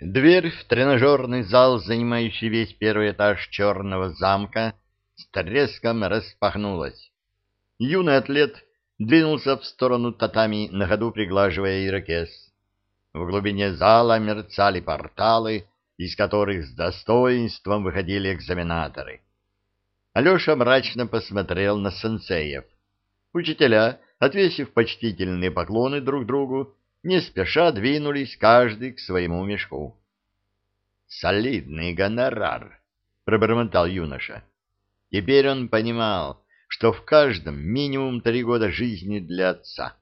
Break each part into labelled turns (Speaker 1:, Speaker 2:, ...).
Speaker 1: Дверь в тренажерный зал, занимающий весь первый этаж черного замка, с треском распахнулась. Юный атлет двинулся в сторону татами, на ходу приглаживая ирокез. В глубине зала мерцали порталы, из которых с достоинством выходили экзаменаторы. Алеша мрачно посмотрел на сенсеев. Учителя, отвесив почтительные поклоны друг другу, не спеша двинулись каждый к своему мешку. «Солидный гонорар», — пробормотал юноша. Теперь он понимал, что в каждом минимум три года жизни для отца.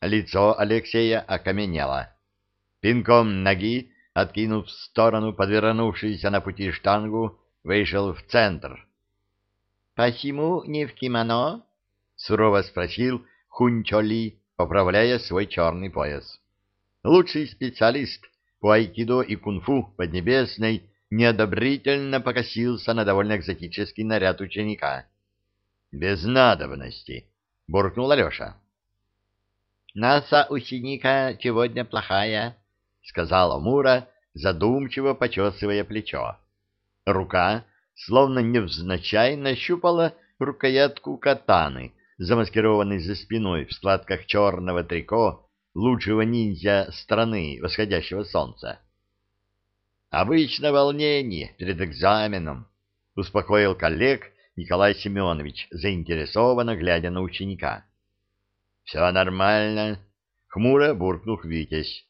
Speaker 1: Лицо Алексея окаменело. Пинком ноги, откинув в сторону подвернувшуюся на пути штангу, вышел в центр. «Почему не в кимоно?» — сурово спросил Хунчоли, поправляя свой черный пояс. Лучший специалист по айкидо и кунг-фу Поднебесной неодобрительно покосился на довольно экзотический наряд ученика. «Без надобности», — буркнул Алеша. «Наса ученика сегодня плохая», — сказала Мура, задумчиво почесывая плечо. Рука, словно невзначай, нащупала рукоятку катаны, замаскированный за спиной в складках черного трико лучшего ниндзя страны восходящего солнца. «Обычно волнение перед экзаменом», — успокоил коллег Николай Семенович, заинтересованно глядя на ученика. «Все нормально», — хмуро буркнул Витязь.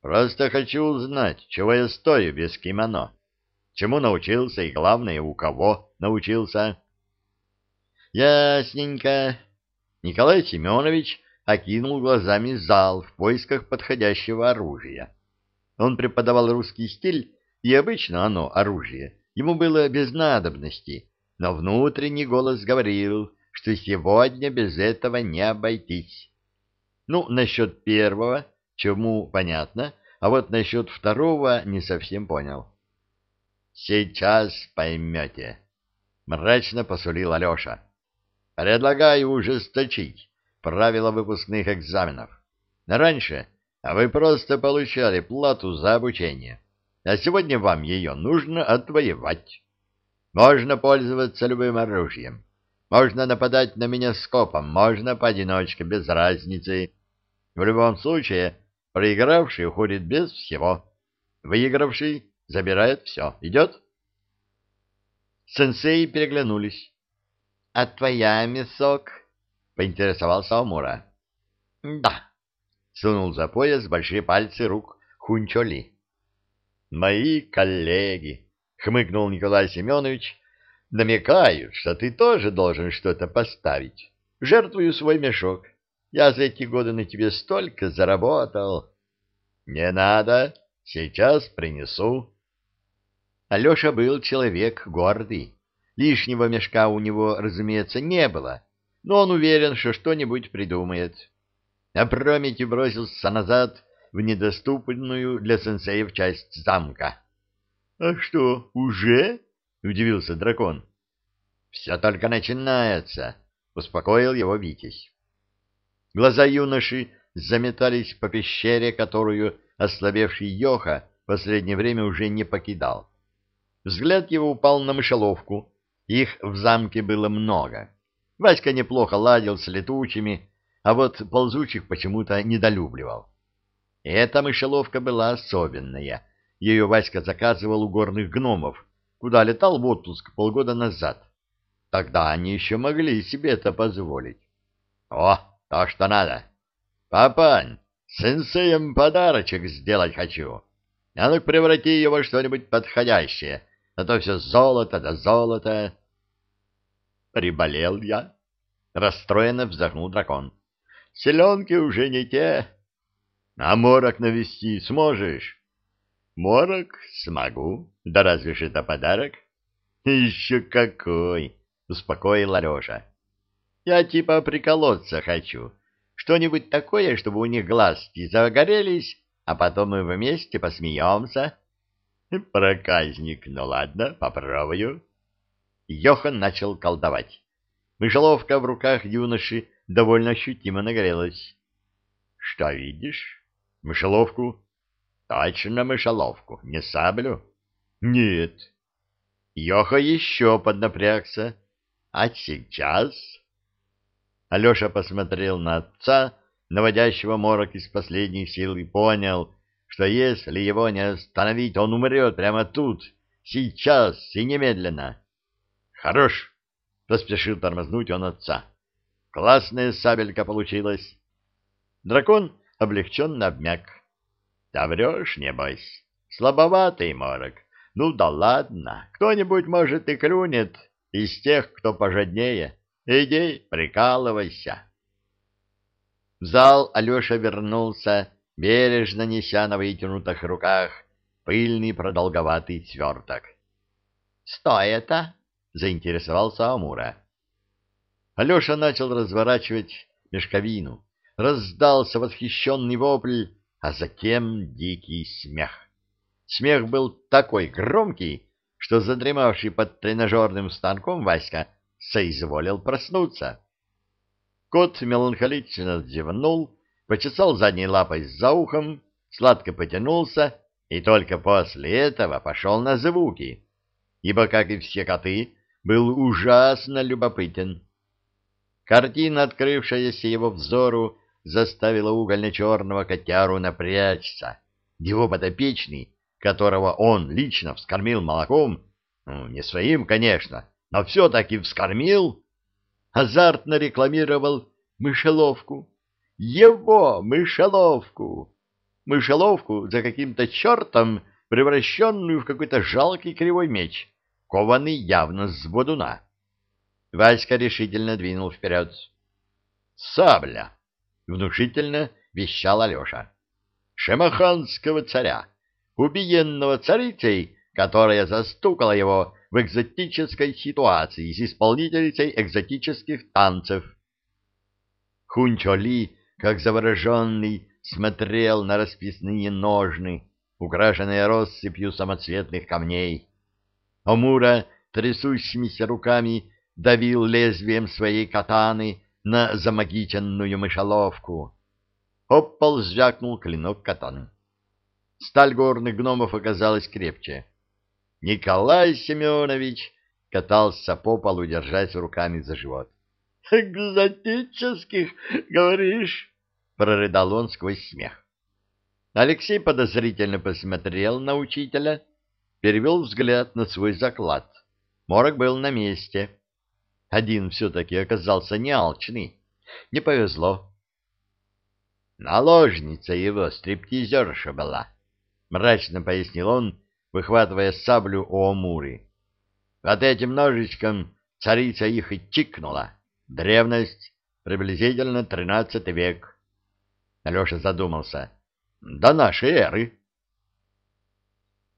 Speaker 1: «Просто хочу узнать, чего я стою без кимоно, чему научился и, главное, у кого научился». Ясненько. Николай Семенович окинул глазами зал в поисках подходящего оружия. Он преподавал русский стиль, и обычно оно, оружие, ему было без надобности, но внутренний голос говорил, что сегодня без этого не обойтись. Ну, насчет первого, чему понятно, а вот насчет второго не совсем понял. «Сейчас поймете», — мрачно посулил Алеша. Предлагаю ужесточить правила выпускных экзаменов. Раньше вы просто получали плату за обучение, а сегодня вам ее нужно отвоевать. Можно пользоваться любым оружием. Можно нападать на меня скопом, можно поодиночке, без разницы. В любом случае, проигравший уходит без всего. Выигравший забирает все. Идет? Сенсеи переглянулись. — А твоя, мясок? — поинтересовался Амура. — Да, — сунул за пояс большие пальцы рук Хунчоли. — Мои коллеги, — хмыкнул Николай Семенович, — намекают, что ты тоже должен что-то поставить. Жертвую свой мешок. Я за эти годы на тебе столько заработал. — Не надо, сейчас принесу. Алеша был человек гордый Лишнего мешка у него, разумеется, не было, но он уверен, что что-нибудь придумает. Опрометью бросился назад в недоступную для сенсеев часть замка. — А что, уже? — удивился дракон. — Все только начинается, — успокоил его Витязь. Глаза юноши заметались по пещере, которую ослабевший Йоха в последнее время уже не покидал. Взгляд его упал на мышеловку, их в замке было много. Васька неплохо ладил с летучими, а вот ползучих почему-то недолюбливал. Эта мышеловка была особенная. Ее Васька заказывал у горных гномов, куда летал в отпуск полгода назад. Тогда они еще могли себе это позволить. О, то, что надо. Папань, сенсеем подарочек сделать хочу. А ну преврати ее во что-нибудь подходящее — а то все золото да золото. Приболел я. Расстроенно вздохнул дракон. Селенки уже не те. А морок навести сможешь? Морок смогу. Да разве ж это подарок? Еще какой! Успокоил Алеша. Я типа приколоться хочу. Что-нибудь такое, чтобы у них глазки загорелись, а потом мы вместе посмеемся. Проказник, ну ладно, попробую. Йохан начал колдовать. Мышеловка в руках юноши довольно ощутимо нагрелась. — Что видишь? — Мышеловку. Точно мышеловку, не саблю? Нет. Йоха еще поднапрягся. А сейчас... Алеша посмотрел на отца, наводящего морок из последних сил, и понял, что если его не остановить, он умрет прямо тут, сейчас и немедленно. «Хорош!» — поспешил тормознуть он отца. «Классная сабелька получилась!» Дракон облегченно обмяк. «Да врешь, небось, слабоватый морок. Ну да ладно, кто-нибудь, может, и клюнет из тех, кто пожаднее. Иди, прикалывайся!» В зал Алеша вернулся, бережно неся на вытянутых руках пыльный продолговатый сверток. — Что это? — заинтересовался Амура. Алеша начал разворачивать мешковину. Раздался восхищенный вопль, а затем дикий смех. Смех был такой громкий, что задремавший под тренажерным станком Васька соизволил проснуться. Кот меланхолично зевнул, почесал задней лапой за ухом, сладко потянулся и только после этого пошел на звуки, ибо, как и все коты, был ужасно любопытен. Картина, открывшаяся его взору, заставила угольно-черного котяру напрячься. Его подопечный, которого он лично вскормил молоком, ну, не своим, конечно, но все-таки вскормил, азартно рекламировал мышеловку. Его мышеловку! Мышеловку за каким-то чертом, превращенную в какой-то жалкий кривой меч, кованный явно с бодуна. Васька решительно двинул вперед. «Сабля!» — внушительно вещал Алеша. «Шемаханского царя, убиенного царицей, которая застукала его в экзотической ситуации с исполнительницей экзотических танцев. Хунчоли, как завороженный, смотрел на расписные ножны, украшенные россыпью самоцветных камней. Амура трясущимися руками давил лезвием своей катаны на замагиченную мышоловку. Опол звякнул клинок катаны. Сталь горных гномов оказалась крепче. Николай Семенович катался по полу, держась руками за живот. — Экзотических, говоришь? — прорыдал он сквозь смех. Алексей подозрительно посмотрел на учителя, перевел взгляд на свой заклад. Морок был на месте. Один все-таки оказался неалчный. Не повезло. Наложница его стриптизерша была, — мрачно пояснил он, выхватывая саблю у Амуры. Вот этим ножичком царица их и чикнула. Древность, приблизительно тринадцатый век. Алеша задумался. До нашей эры.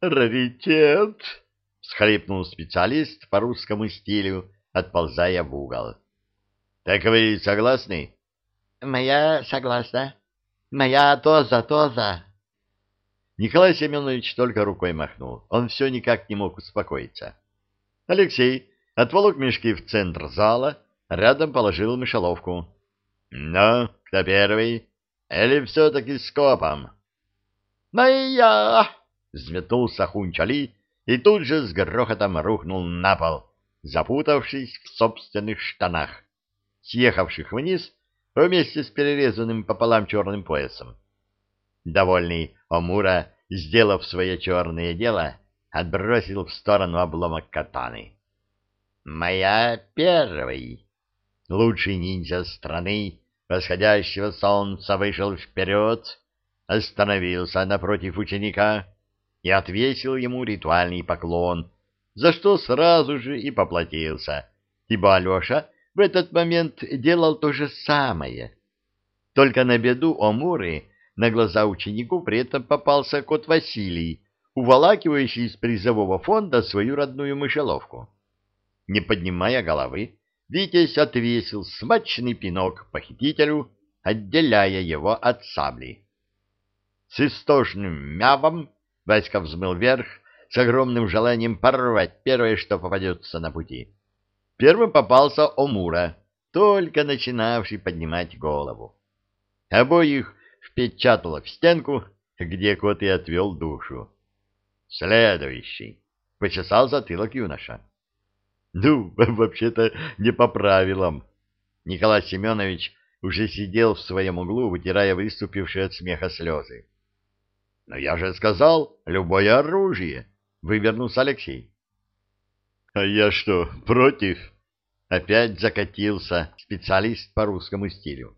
Speaker 1: «Раритет!» — всхлипнул специалист по русскому стилю, отползая в угол. «Так вы согласны?» «Моя согласна. Моя тоза, тоза!» Николай Семенович только рукой махнул. Он все никак не мог успокоиться. Алексей отволок мешки в центр зала, рядом положил мышеловку. — Ну, кто первый? Или все-таки скопом? — Моя! — взметнулся Хунчали и тут же с грохотом рухнул на пол, запутавшись в собственных штанах, съехавших вниз вместе с перерезанным пополам черным поясом. Довольный Омура, сделав свое черное дело, отбросил в сторону обломок катаны. «Моя первый!» Лучший ниндзя страны восходящего солнца вышел вперед, остановился напротив ученика и отвесил ему ритуальный поклон, за что сразу же и поплатился, ибо Алеша в этот момент делал то же самое. Только на беду Омуры на глаза ученику при этом попался кот Василий, уволакивающий из призового фонда свою родную мышеловку. Не поднимая головы, Витязь отвесил смачный пинок похитителю, отделяя его от сабли. С истошным мявом Васька взмыл вверх, с огромным желанием порвать первое, что попадется на пути. Первым попался Омура, только начинавший поднимать голову. Обоих впечатало в стенку, где кот и отвел душу. Следующий. Почесал затылок юноша. Ну, вообще-то не по правилам. Николай Семенович уже сидел в своем углу, вытирая выступившие от смеха слезы. — Но я же сказал, любое оружие, — вывернулся Алексей. — А я что, против? Опять закатился специалист по русскому стилю.